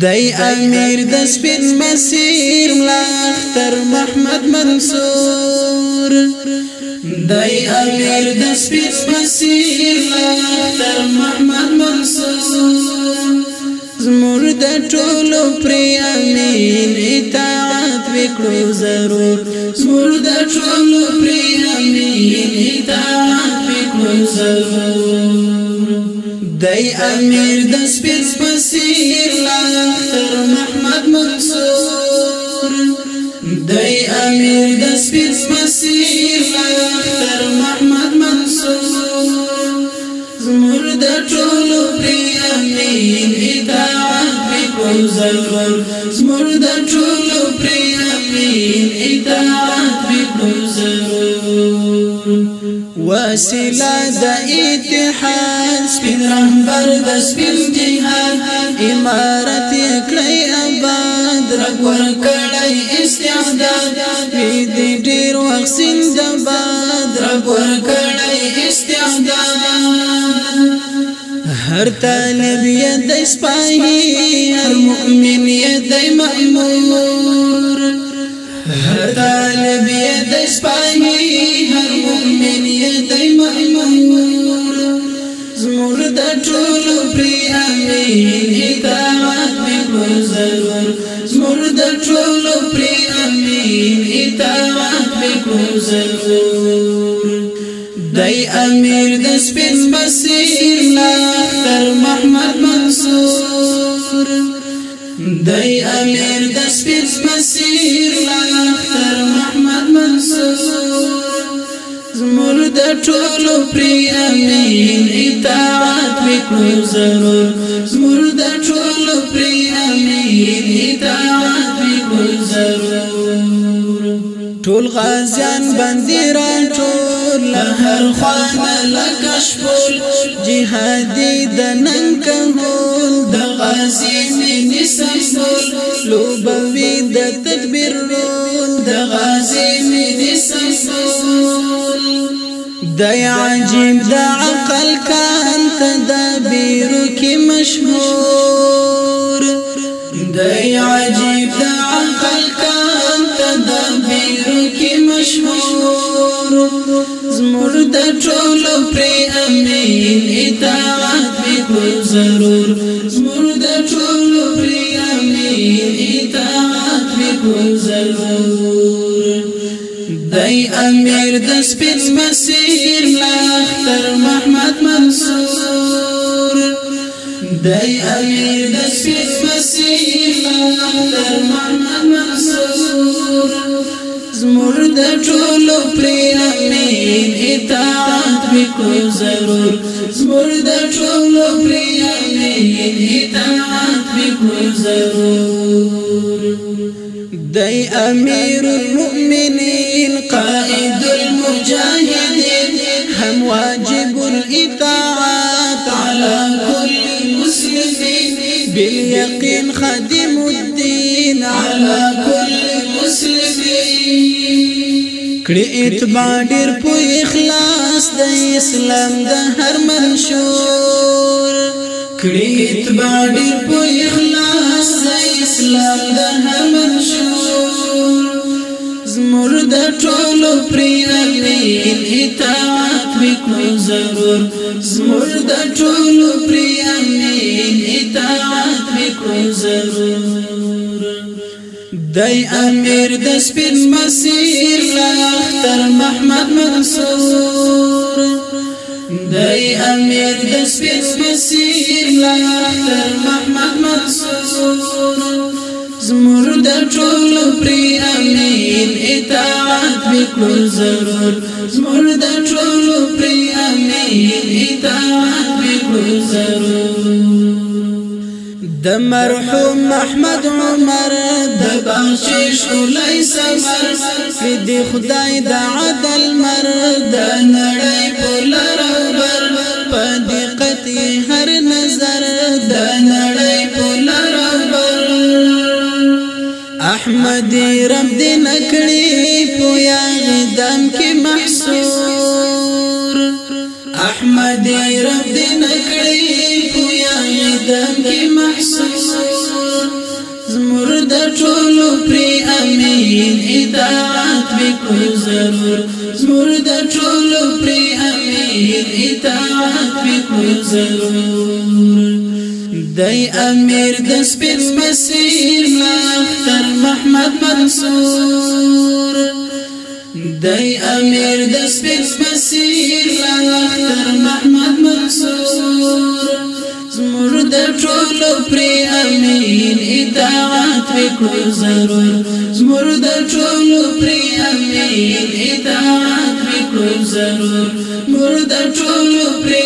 دای امیر د سپین مسیر ملاختر محمد منصور دای امیر د سپین مسیر ملاختر محمد منصور زمور د ټولو پری امین اطاعت وکړو ضرور زمور د ټولو پری امین اطاعت وکړو ضرور دای امیر د سپیڅ بصیر لاخر محمد منصور دای امیر د سپیڅ بصیر لاخر محمد منصور زمر د ټولو پری امین اطاعت په کو ضرور زمر د ټولو پری امین اطاعت وسیله د اتحاد سپین رهبر د سپین جهاد امارت کړی آباد رګ ور کړی استعداد می دې ډیر وخت زندباد رګ ور کړی استعداد هر طالب ید سپاهی هر مؤمن ید مأمور هر طالب ید سپاهی اطاعت می په ضرور زمور د ټولو پری امین اطاعت می په ضرور دای امیر د سپین بصیر اختر محمد منصور دای امیر د سپین بصیر اختر محمد منصور زمور د ټولو پری امین اطاعت کړو ضرور زمرد ټول پری امین اطاعت وکړو ضرور ټول غازیان بنديران ټول هر خوانه لکشپول جهادي د نن کهول د غازی مين سمول لوبوي د تدبیر رول د غازی مين سمول د عجیب د عقل کان تدان شاعرو کې مشهور دای عجیب د عقل کان تدبیر کې مشهور زمر د ټول پر امین اطاعت به ضرور زمر د ټول پر امین اطاعت به ضرور دای امیر د سپین مسیر لا اختر محمد منصور دای امیر د سپیڅ مسیح در محمد منصور زمور د ټولو پرین امین اطاعت وکړو ضرور زمور د ټولو پرین امین اطاعت وکړو ضرور دای امیر المؤمنین قائم باليقين خادم الدين على كل مسلمين كريت بادر بو اخلاص دا اسلام دا هر منشور كريت بادر بو اخلاص دا اسلام دا هر منشور دا ټولو برينا بين انتها کړو ضرور زموږ د ټولو پریانې اطاعت وکړو ضرور دای امیر د سپین مسیر لاختر محمد منصور دای امیر د سپین مسیر لاختر محمد منصور زمر د ټول پری امین اطاعت وکړو ضرور زمر د ټول پری امین اطاعت وکړو ضرور د مرحوم احمد عمر د بخشش ولای سمر فدی خدای د عدل مر د نړۍ په لار پر پد کړی پویا غدم کې محصور احمد رب دې نکړی پویا غدم کې محصور زمر د ټولو پر امین اطاعت وکړو ضرور زمر د ټولو پر امین اطاعت وکړو ضرور دای امیر د سپین مسیر ملا احمد منصور دای امیر د سپین بصیر اختر محمد منصور زمور د ټولو پری امین اطاعت وکړو ضرور زمور د ټولو پری امین اطاعت وکړو ضرور مور د ټولو پری